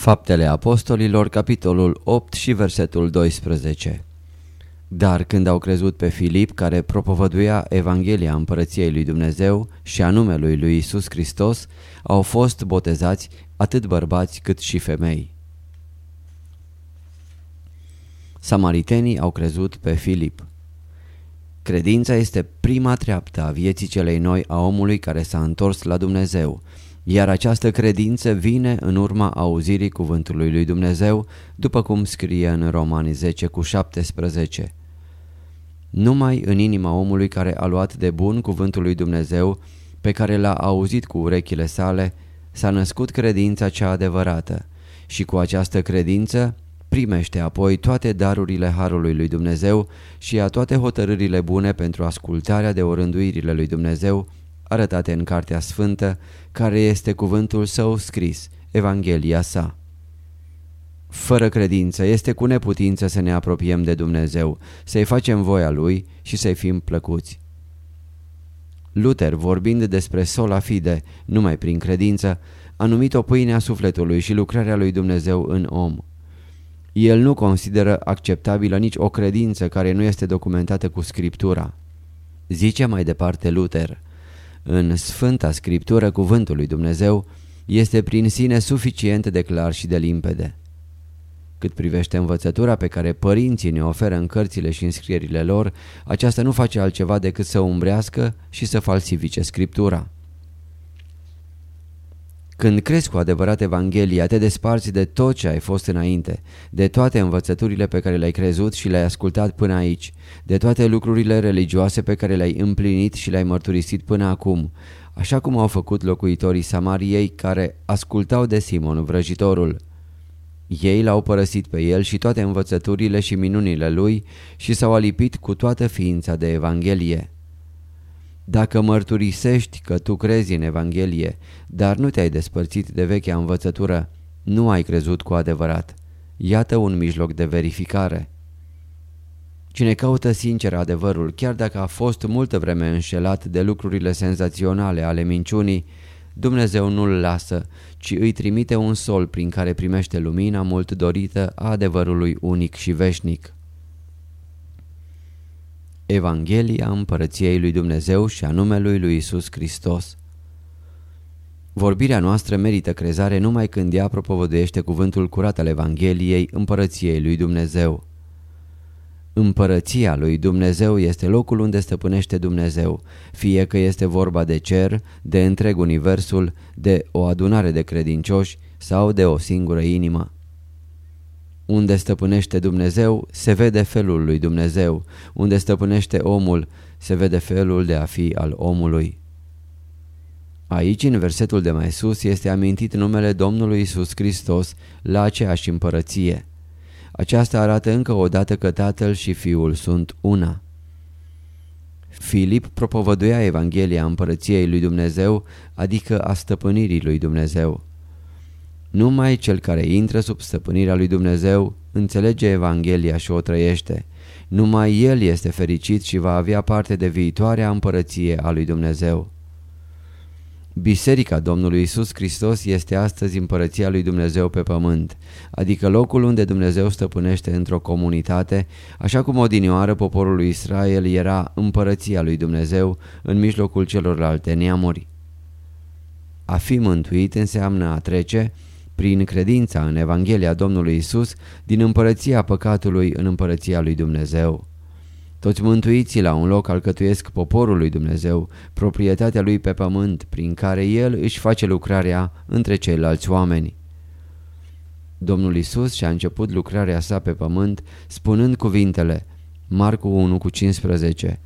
Faptele Apostolilor, capitolul 8 și versetul 12 Dar când au crezut pe Filip, care propovăduia Evanghelia Împărăției lui Dumnezeu și anume lui lui Isus Hristos, au fost botezați atât bărbați cât și femei. Samaritenii au crezut pe Filip. Credința este prima treaptă a vieții celei noi a omului care s-a întors la Dumnezeu, iar această credință vine în urma auzirii cuvântului lui Dumnezeu, după cum scrie în Romani 10 cu 17. Numai în inima omului care a luat de bun cuvântul lui Dumnezeu, pe care l-a auzit cu urechile sale, s-a născut credința cea adevărată și cu această credință primește apoi toate darurile Harului lui Dumnezeu și a toate hotărârile bune pentru ascultarea de orânduirile lui Dumnezeu arătate în Cartea Sfântă, care este cuvântul său scris, Evanghelia sa. Fără credință este cu neputință să ne apropiem de Dumnezeu, să-i facem voia Lui și să-i fim plăcuți. Luther, vorbind despre sola fide, numai prin credință, a numit-o pâinea sufletului și lucrarea lui Dumnezeu în om. El nu consideră acceptabilă nici o credință care nu este documentată cu Scriptura. Zice mai departe Luther, în Sfânta Scriptură cuvântul lui Dumnezeu este prin sine suficient de clar și de limpede. Cât privește învățătura pe care părinții ne oferă în cărțile și înscrierile lor, aceasta nu face altceva decât să umbrească și să falsifice Scriptura. Când crezi cu adevărat Evanghelia, te desparți de tot ce ai fost înainte, de toate învățăturile pe care le-ai crezut și le-ai ascultat până aici, de toate lucrurile religioase pe care le-ai împlinit și le-ai mărturisit până acum, așa cum au făcut locuitorii Samariei care ascultau de Simon vrăjitorul. Ei l-au părăsit pe el și toate învățăturile și minunile lui și s-au alipit cu toată ființa de Evanghelie. Dacă mărturisești că tu crezi în Evanghelie, dar nu te-ai despărțit de vechea învățătură, nu ai crezut cu adevărat. Iată un mijloc de verificare. Cine caută sincer adevărul, chiar dacă a fost multă vreme înșelat de lucrurile senzaționale ale minciunii, Dumnezeu nu-l lasă, ci îi trimite un sol prin care primește lumina mult dorită a adevărului unic și veșnic. Evanghelia Împărăției lui Dumnezeu și a numelui lui Isus Hristos. Vorbirea noastră merită crezare numai când ea propovăduiește cuvântul curat al Evangheliei Împărăției lui Dumnezeu. Împărăția lui Dumnezeu este locul unde stăpânește Dumnezeu, fie că este vorba de cer, de întreg universul, de o adunare de credincioși sau de o singură inimă. Unde stăpânește Dumnezeu, se vede felul lui Dumnezeu. Unde stăpânește omul, se vede felul de a fi al omului. Aici, în versetul de mai sus, este amintit numele Domnului Isus Hristos la aceeași împărăție. Aceasta arată încă o dată că Tatăl și Fiul sunt una. Filip propovăduia Evanghelia împărăției lui Dumnezeu, adică a stăpânirii lui Dumnezeu. Numai cel care intră sub stăpânirea lui Dumnezeu înțelege Evanghelia și o trăiește. Numai el este fericit și va avea parte de viitoarea împărăție a lui Dumnezeu. Biserica Domnului Isus Hristos este astăzi împărăția lui Dumnezeu pe pământ, adică locul unde Dumnezeu stăpânește într-o comunitate, așa cum odinioară poporul lui Israel era împărăția lui Dumnezeu în mijlocul celorlalte neamuri. A fi mântuit înseamnă a trece prin credința în Evanghelia Domnului Isus, din împărăția păcatului în împărăția lui Dumnezeu. Toți mântuiții la un loc alcătuiesc poporul lui Dumnezeu, proprietatea lui pe pământ, prin care el își face lucrarea între ceilalți oameni. Domnul Isus și-a început lucrarea sa pe pământ spunând cuvintele Marcu 1 cu 15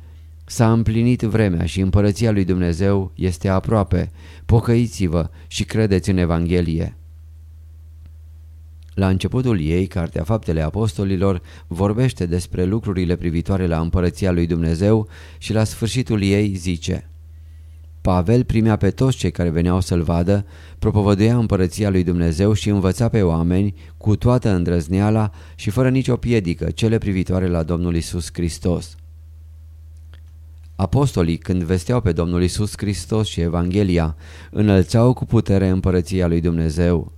S-a împlinit vremea și împărăția lui Dumnezeu este aproape, pocăiți-vă și credeți în Evanghelie. La începutul ei, Cartea Faptele Apostolilor vorbește despre lucrurile privitoare la împărăția lui Dumnezeu și la sfârșitul ei zice Pavel primea pe toți cei care veneau să-l vadă, propovăduia împărăția lui Dumnezeu și învăța pe oameni cu toată îndrăzneala și fără nicio piedică cele privitoare la Domnul Isus Hristos. Apostolii, când vesteau pe Domnul Isus Hristos și Evanghelia, înălțau cu putere împărăția lui Dumnezeu.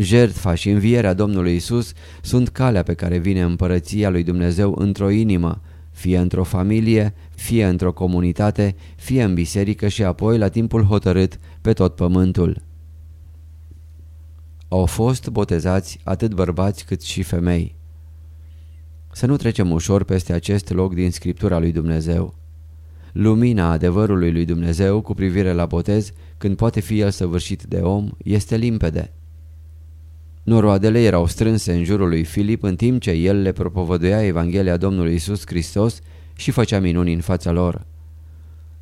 Jertfa și învierea Domnului Isus sunt calea pe care vine împărăția lui Dumnezeu într-o inimă, fie într-o familie, fie într-o comunitate, fie în biserică și apoi, la timpul hotărât, pe tot pământul. Au fost botezați atât bărbați cât și femei. Să nu trecem ușor peste acest loc din Scriptura lui Dumnezeu. Lumina adevărului lui Dumnezeu cu privire la botez, când poate fi el săvârșit de om, este limpede. Noroadele erau strânse în jurul lui Filip în timp ce el le propovăduia Evanghelia Domnului Isus Hristos și făcea minuni în fața lor.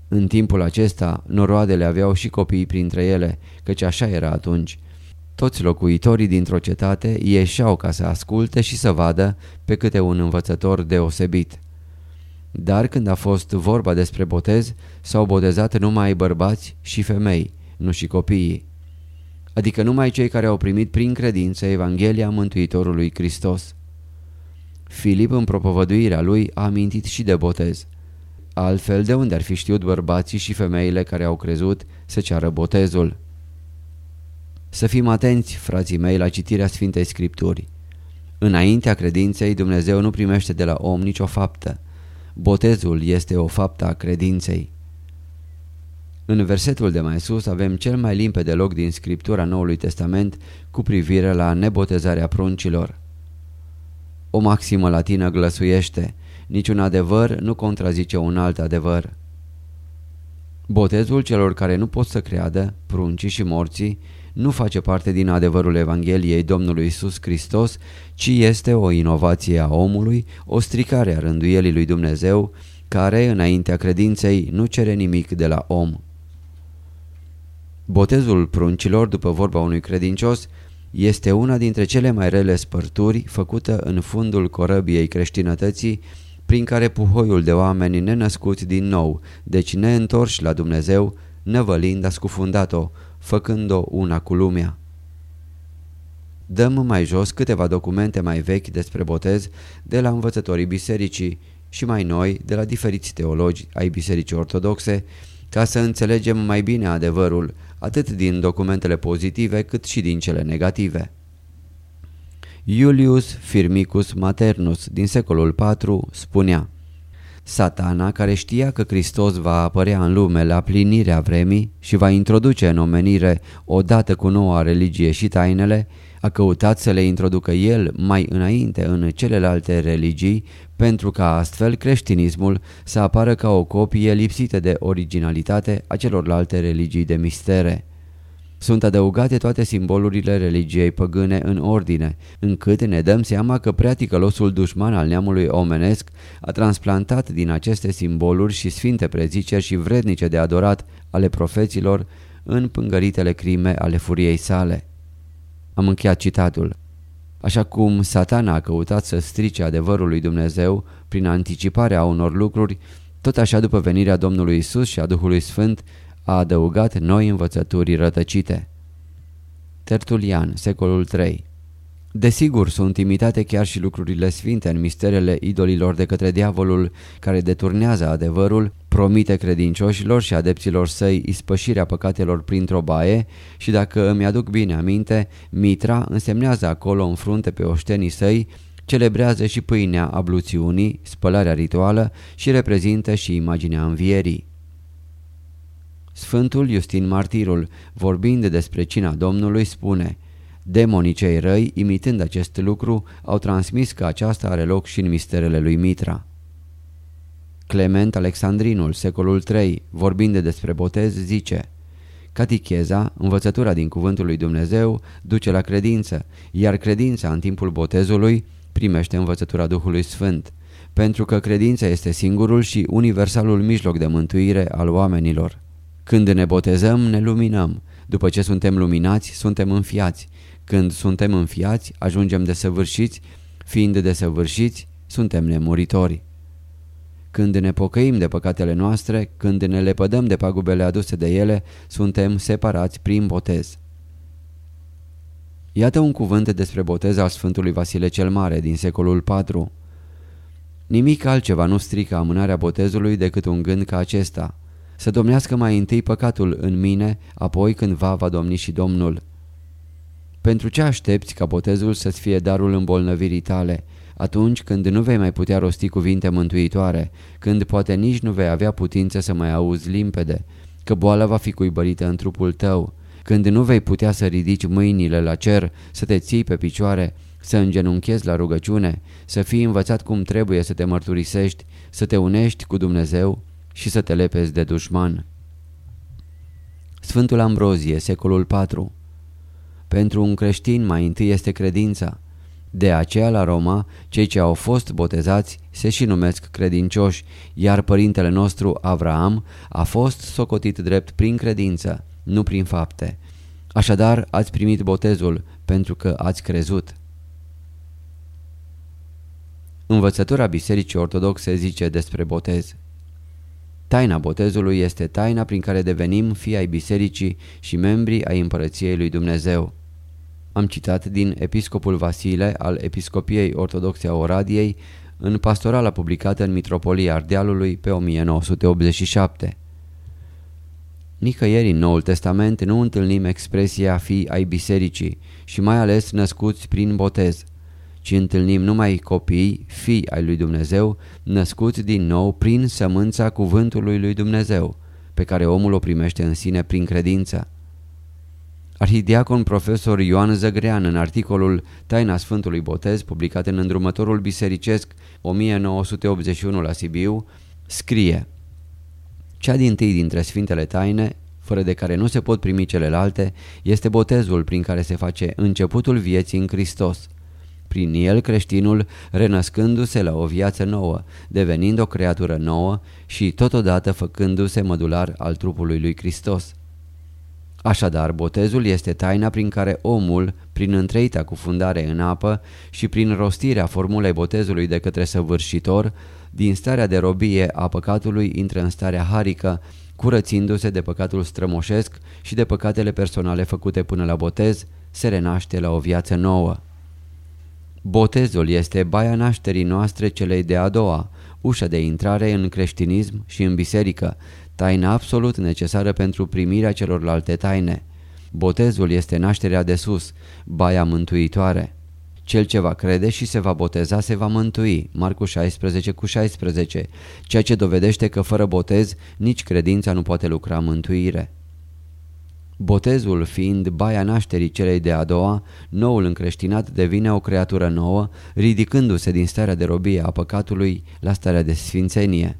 În timpul acesta, noroadele aveau și copii printre ele, căci așa era atunci. Toți locuitorii dintr-o cetate ieșeau ca să asculte și să vadă pe câte un învățător deosebit. Dar când a fost vorba despre botez, s-au botezat numai bărbați și femei, nu și copiii. Adică numai cei care au primit prin credință Evanghelia Mântuitorului Hristos. Filip în propovăduirea lui a amintit și de botez. Altfel de unde ar fi știut bărbații și femeile care au crezut să ceară botezul? Să fim atenți, frații mei, la citirea Sfintei Scripturi. Înaintea credinței, Dumnezeu nu primește de la om nicio faptă. Botezul este o faptă a credinței. În versetul de mai sus avem cel mai limpede loc din Scriptura Noului Testament cu privire la nebotezarea pruncilor. O maximă latină glăsuiește, niciun adevăr nu contrazice un alt adevăr. Botezul celor care nu pot să creadă, pruncii și morții, nu face parte din adevărul Evangheliei Domnului Isus Hristos, ci este o inovație a omului, o stricare a rânduielii lui Dumnezeu, care, înaintea credinței, nu cere nimic de la om. Botezul pruncilor, după vorba unui credincios, este una dintre cele mai rele spărturi făcută în fundul corăbiei creștinătății prin care puhoiul de oameni nenăscuți din nou, deci neîntorși la Dumnezeu, năvălind a scufundat-o, făcând-o una cu lumea. Dăm mai jos câteva documente mai vechi despre botez de la învățătorii bisericii și mai noi de la diferiți teologi ai bisericii ortodoxe ca să înțelegem mai bine adevărul, atât din documentele pozitive cât și din cele negative. Iulius Firmicus Maternus din secolul IV spunea Satana, care știa că Hristos va apărea în lume la plinirea vremii și va introduce în omenire odată cu noua religie și tainele, a căutat să le introducă el mai înainte în celelalte religii pentru ca astfel creștinismul să apară ca o copie lipsită de originalitate a celorlalte religii de mistere. Sunt adăugate toate simbolurile religiei păgâne în ordine, încât ne dăm seama că prea ticălosul dușman al neamului omenesc a transplantat din aceste simboluri și sfinte preziceri și vrednice de adorat ale profeților în pângăritele crime ale furiei sale. Am încheiat citatul. Așa cum satana a căutat să strice adevărul lui Dumnezeu prin anticiparea unor lucruri, tot așa după venirea Domnului Isus și a Duhului Sfânt a adăugat noi învățături rătăcite. Tertulian, secolul 3 Desigur, sunt imitate chiar și lucrurile sfinte în misterele idolilor de către diavolul care deturnează adevărul, promite credincioșilor și adepților săi ispășirea păcatelor printr-o baie și dacă îmi aduc bine aminte, Mitra însemnează acolo în frunte pe oștenii săi, celebrează și pâinea abluțiunii, spălarea rituală și reprezintă și imaginea învierii. Sfântul Justin Martirul, vorbind despre cina Domnului, spune Demonii cei răi, imitând acest lucru, au transmis că aceasta are loc și în misterele lui Mitra. Clement Alexandrinul, secolul III, vorbind despre botez, zice Caticheza, învățătura din cuvântul lui Dumnezeu, duce la credință, iar credința în timpul botezului primește învățătura Duhului Sfânt, pentru că credința este singurul și universalul mijloc de mântuire al oamenilor. Când ne botezăm, ne luminăm. După ce suntem luminați, suntem înfiați. Când suntem înfiați, ajungem desăvârșiți. Fiind desăvârșiți, suntem nemuritori. Când ne pocăim de păcatele noastre, când ne lepădăm de pagubele aduse de ele, suntem separați prin botez. Iată un cuvânt despre botez al Sfântului Vasile cel Mare din secolul IV. Nimic altceva nu strică amânarea botezului decât un gând ca acesta. Să domnească mai întâi păcatul în mine, apoi cândva va domni și Domnul. Pentru ce aștepți ca botezul să-ți fie darul îmbolnăvirii tale, atunci când nu vei mai putea rosti cuvinte mântuitoare, când poate nici nu vei avea putință să mai auzi limpede, că boala va fi cuibărită în trupul tău, când nu vei putea să ridici mâinile la cer, să te ții pe picioare, să îngenunchezi la rugăciune, să fii învățat cum trebuie să te mărturisești, să te unești cu Dumnezeu și să te lepezi de dușman. Sfântul Ambrozie, secolul IV Pentru un creștin mai întâi este credința, de aceea la Roma, cei ce au fost botezați se și numesc credincioși, iar părintele nostru Avraam a fost socotit drept prin credință, nu prin fapte. Așadar ați primit botezul pentru că ați crezut. Învățătura Bisericii Ortodoxe zice despre botez. Taina botezului este taina prin care devenim fii ai bisericii și membri ai împărăției lui Dumnezeu. Am citat din Episcopul Vasile al Episcopiei Ortodoxe a Oradiei în pastorala publicată în Mitropolia Ardealului pe 1987. Nicăieri în Noul Testament nu întâlnim expresia fi ai bisericii și mai ales născuți prin botez, ci întâlnim numai copii, fii ai lui Dumnezeu, născuți din nou prin sămânța cuvântului lui Dumnezeu, pe care omul o primește în sine prin credință. Arhidiacon profesor Ioan Zăgrean în articolul Taina Sfântului Botez, publicat în îndrumătorul bisericesc 1981 la Sibiu, scrie Cea din tâi dintre Sfintele Taine, fără de care nu se pot primi celelalte, este botezul prin care se face începutul vieții în Hristos. Prin el creștinul renăscându-se la o viață nouă, devenind o creatură nouă și totodată făcându-se mădular al trupului lui Hristos. Așadar, botezul este taina prin care omul, prin întreita cufundare în apă și prin rostirea formulei botezului de către săvârșitor, din starea de robie a păcatului intră în starea harică, curățindu-se de păcatul strămoșesc și de păcatele personale făcute până la botez, se renaște la o viață nouă. Botezul este baia nașterii noastre celei de a doua, ușa de intrare în creștinism și în biserică, taina absolut necesară pentru primirea celorlalte taine. Botezul este nașterea de sus, baia mântuitoare. Cel ce va crede și se va boteza se va mântui, Marcu 16 cu 16, ceea ce dovedește că fără botez nici credința nu poate lucra mântuire. Botezul fiind baia nașterii celei de a doua, noul încreștinat devine o creatură nouă, ridicându-se din starea de robie a păcatului la starea de sfințenie.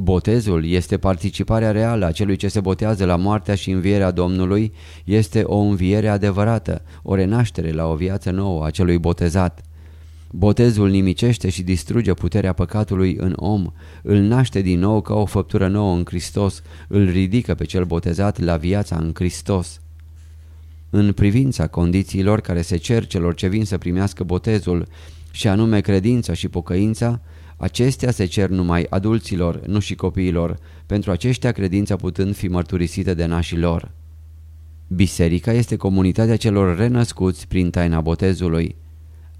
Botezul este participarea reală a celui ce se botează la moartea și învierea Domnului, este o înviere adevărată, o renaștere la o viață nouă a celui botezat. Botezul nimicește și distruge puterea păcatului în om, îl naște din nou ca o făptură nouă în Hristos, îl ridică pe cel botezat la viața în Hristos. În privința condițiilor care se cer celor ce vin să primească botezul, și anume credința și pocăința, Acestea se cer numai adulților, nu și copiilor, pentru aceștia credința putând fi mărturisită de nașii lor. Biserica este comunitatea celor renăscuți prin taina botezului.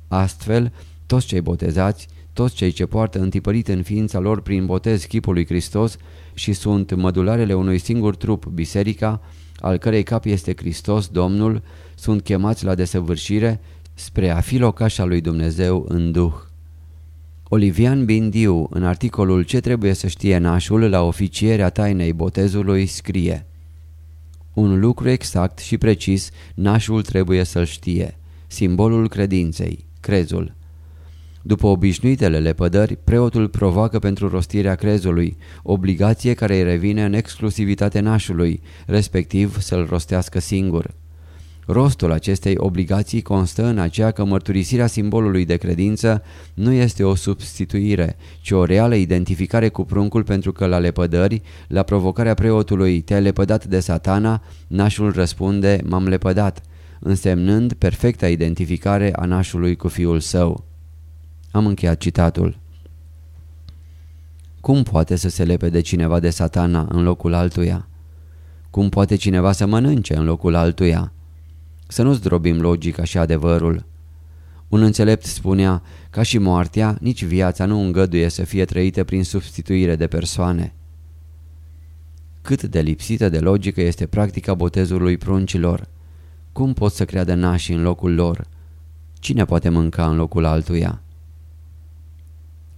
Astfel, toți cei botezați, toți cei ce poartă întipărit în ființa lor prin botez chipul lui Hristos și sunt mădularele unui singur trup, biserica, al cărei cap este Hristos, Domnul, sunt chemați la desăvârșire spre a fi locașa lui Dumnezeu în Duh. Olivian Bindiu, în articolul Ce trebuie să știe nașul la oficierea tainei botezului, scrie Un lucru exact și precis nașul trebuie să-l știe. Simbolul credinței, crezul. După obișnuitele lepădări, preotul provoacă pentru rostirea crezului, obligație care îi revine în exclusivitate nașului, respectiv să-l rostească singur. Rostul acestei obligații constă în aceea că mărturisirea simbolului de credință nu este o substituire, ci o reală identificare cu pruncul pentru că la lepădări, la provocarea preotului te-ai lepădat de satana, nașul răspunde m-am lepădat, însemnând perfecta identificare a nașului cu fiul său. Am încheiat citatul. Cum poate să se lepede cineva de satana în locul altuia? Cum poate cineva să mănânce în locul altuia? Să nu zdrobim logica și adevărul. Un înțelept spunea, ca și moartea, nici viața nu îngăduie să fie trăită prin substituire de persoane. Cât de lipsită de logică este practica botezului pruncilor. Cum pot să creadă nașii în locul lor? Cine poate mânca în locul altuia?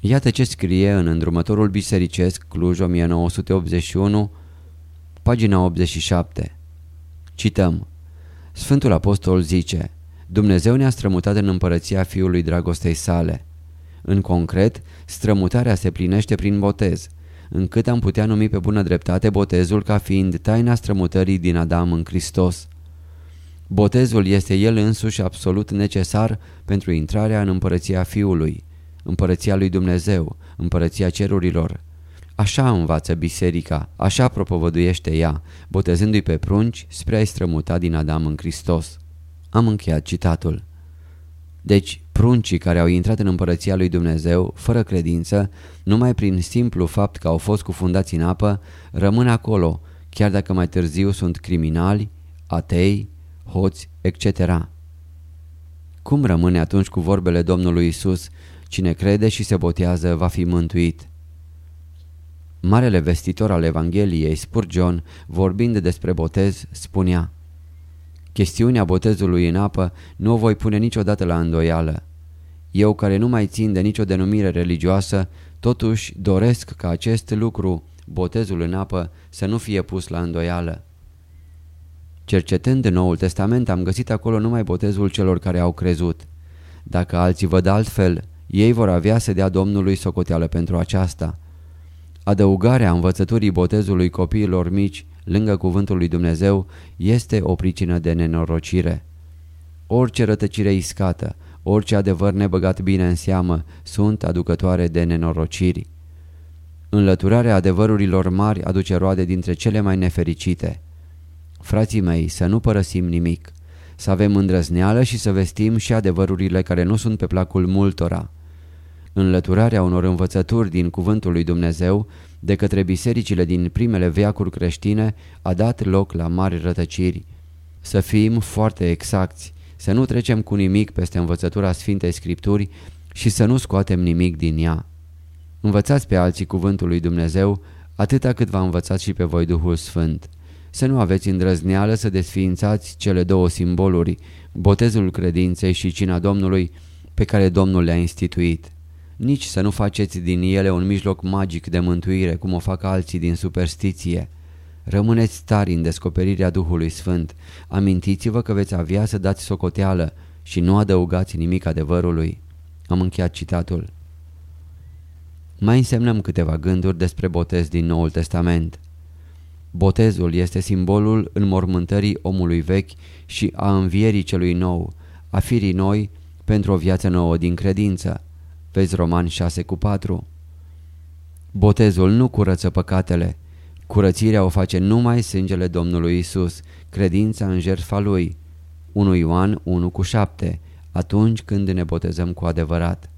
Iată ce scrie în îndrumătorul bisericesc Cluj 1981, pagina 87. Cităm. Sfântul Apostol zice, Dumnezeu ne-a strămutat în împărăția Fiului dragostei sale. În concret, strămutarea se plinește prin botez, încât am putea numi pe bună dreptate botezul ca fiind taina strămutării din Adam în Hristos. Botezul este el însuși absolut necesar pentru intrarea în împărăția Fiului, împărăția lui Dumnezeu, împărăția cerurilor, Așa învață biserica, așa propovăduiește ea, botezându-i pe prunci spre a-i strămuta din Adam în Hristos. Am încheiat citatul. Deci, pruncii care au intrat în împărăția lui Dumnezeu, fără credință, numai prin simplu fapt că au fost cufundați în apă, rămân acolo, chiar dacă mai târziu sunt criminali, atei, hoți, etc. Cum rămâne atunci cu vorbele Domnului Isus, cine crede și se botează va fi mântuit? Marele vestitor al Evangheliei, Spurgeon, vorbind despre botez, spunea Chestiunea botezului în apă nu o voi pune niciodată la îndoială. Eu care nu mai țin de nicio denumire religioasă, totuși doresc ca acest lucru, botezul în apă, să nu fie pus la îndoială. Cercetând în Noul Testament am găsit acolo numai botezul celor care au crezut. Dacă alții văd altfel, ei vor avea să dea Domnului socoteală pentru aceasta. Adăugarea învățăturii botezului copiilor mici lângă cuvântul lui Dumnezeu este o pricină de nenorocire. Orice rătăcire iscată, orice adevăr nebăgat bine în seamă sunt aducătoare de nenorociri. Înlăturarea adevărurilor mari aduce roade dintre cele mai nefericite. Frații mei, să nu părăsim nimic, să avem îndrăzneală și să vestim și adevărurile care nu sunt pe placul multora. Înlăturarea unor învățături din cuvântul lui Dumnezeu de către bisericile din primele veacuri creștine a dat loc la mari rătăciri. Să fim foarte exacti, să nu trecem cu nimic peste învățătura Sfintei Scripturi și să nu scoatem nimic din ea. Învățați pe alții cuvântul lui Dumnezeu atâta cât v-a învățat și pe voi Duhul Sfânt. Să nu aveți îndrăzneală să desființați cele două simboluri, botezul credinței și cina Domnului pe care Domnul le-a instituit nici să nu faceți din ele un mijloc magic de mântuire, cum o fac alții din superstiție. Rămâneți tari în descoperirea Duhului Sfânt. Amintiți-vă că veți avea să dați socoteală și nu adăugați nimic adevărului. Am încheiat citatul. Mai însemnăm câteva gânduri despre botez din Noul Testament. Botezul este simbolul înmormântării omului vechi și a învierii celui nou, a firii noi pentru o viață nouă din credință. Vezi Roman 6 cu 4. Botezul nu curăță păcatele. Curățirea o face numai sângele Domnului Isus, credința în jertfa Lui. 1 Ioan 1 cu 7, atunci când ne botezăm cu adevărat.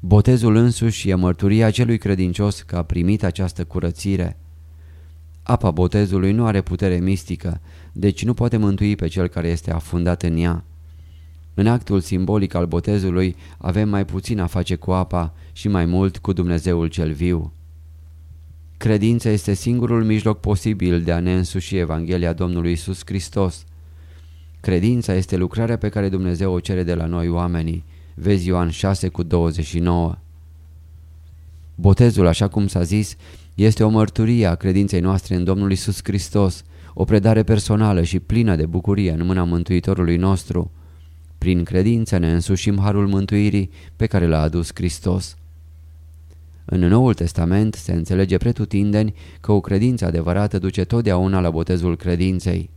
Botezul însuși e mărturia celui credincios că a primit această curățire. Apa botezului nu are putere mistică, deci nu poate mântui pe cel care este afundat în ea. În actul simbolic al botezului avem mai puțin a face cu apa și mai mult cu Dumnezeul cel viu. Credința este singurul mijloc posibil de a ne însuși Evanghelia Domnului Isus Hristos. Credința este lucrarea pe care Dumnezeu o cere de la noi oamenii. Vezi Ioan 6 cu 29. Botezul, așa cum s-a zis, este o mărturie a credinței noastre în Domnul Isus Hristos, o predare personală și plină de bucurie în mâna Mântuitorului nostru. Prin credință ne însușim harul mântuirii pe care l-a adus Hristos. În Noul Testament se înțelege pretutindeni că o credință adevărată duce totdeauna la botezul credinței.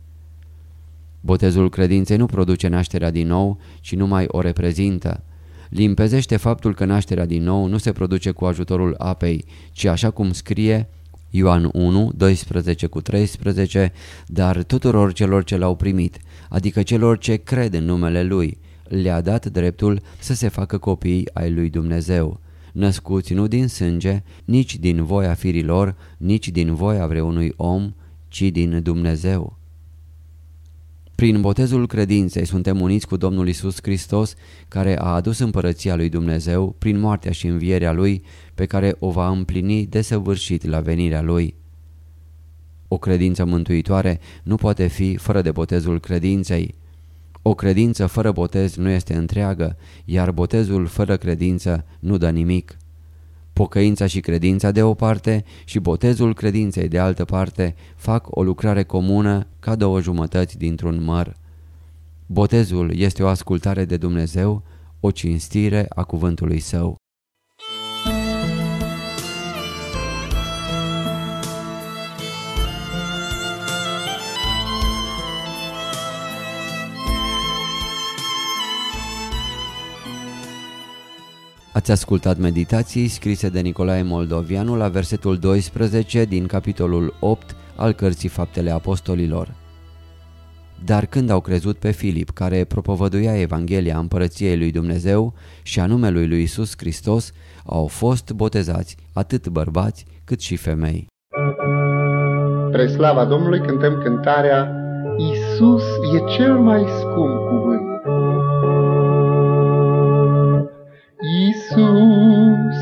Botezul credinței nu produce nașterea din nou, ci numai o reprezintă. Limpezește faptul că nașterea din nou nu se produce cu ajutorul apei, ci așa cum scrie Ioan 1, 12 cu 13, dar tuturor celor ce l-au primit, adică celor ce cred în numele Lui, le-a dat dreptul să se facă copii ai lui Dumnezeu, născuți nu din sânge, nici din voia firilor, nici din voia vreunui om, ci din Dumnezeu. Prin botezul credinței suntem uniți cu Domnul Isus Hristos, care a adus împărăția lui Dumnezeu prin moartea și învierea Lui, pe care o va împlini desăvârșit la venirea Lui. O credință mântuitoare nu poate fi fără de botezul credinței. O credință fără botez nu este întreagă, iar botezul fără credință nu dă nimic. Pocăința și credința de o parte și botezul credinței de altă parte fac o lucrare comună ca două jumătăți dintr-un măr. Botezul este o ascultare de Dumnezeu, o cinstire a cuvântului său. Ați ascultat meditații scrise de Nicolae Moldovianu la versetul 12 din capitolul 8 al cărții Faptele Apostolilor. Dar când au crezut pe Filip, care propovăduia Evanghelia Împărăției lui Dumnezeu și a numelui lui Isus Hristos, au fost botezați atât bărbați cât și femei. Pre slava Domnului cântăm cântarea Isus e cel mai scump cuvânt. Isus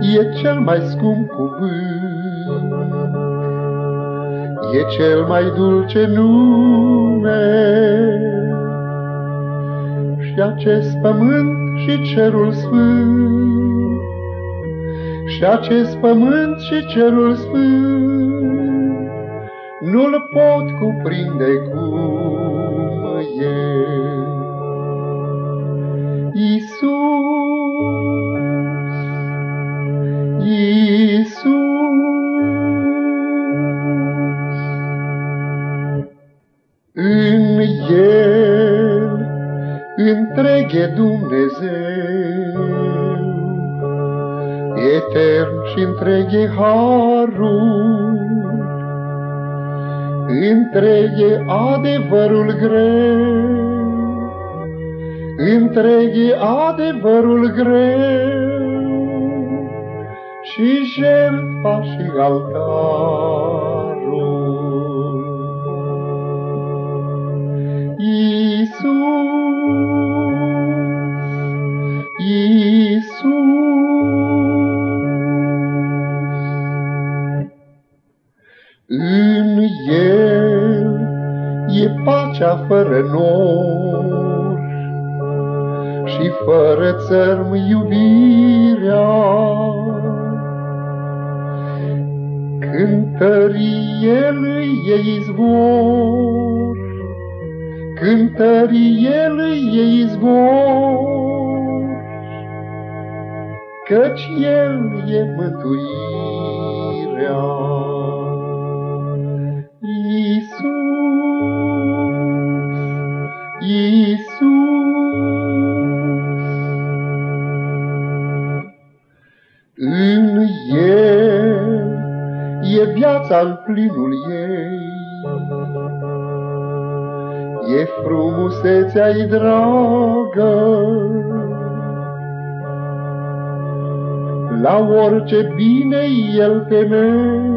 e cel mai scump cuvânt, e cel mai dulce nume. Și acest pământ și cerul sfânt, și acest pământ și cerul sfânt, nu-l pot cuprinde cum e. Isus întreg e Dumnezeu, etern și întreg e harul, întreg e adevărul greu, întreg e adevărul greu, și jertfa și altarul. Pacea fără nor și fără țărm iubirea. Cântărie lui e izvor, cântărie lui e izvor, căci el e mântuirea. Viața în plinul ei. E frumusețea-i dragă, La orice bine el temei,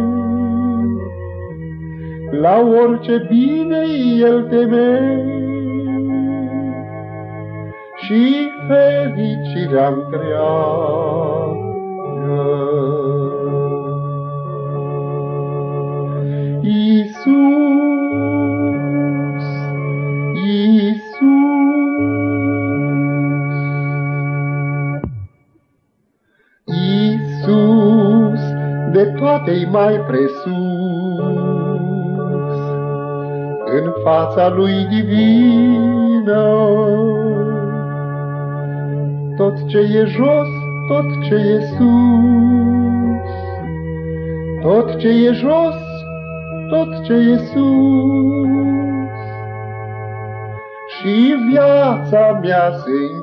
La orice bine el temei, Și fericirea întreagă. De toate mai presus, în fața lui divină. Tot ce e jos, tot ce e sus, tot ce e jos, tot ce e sus, și viața mea se închide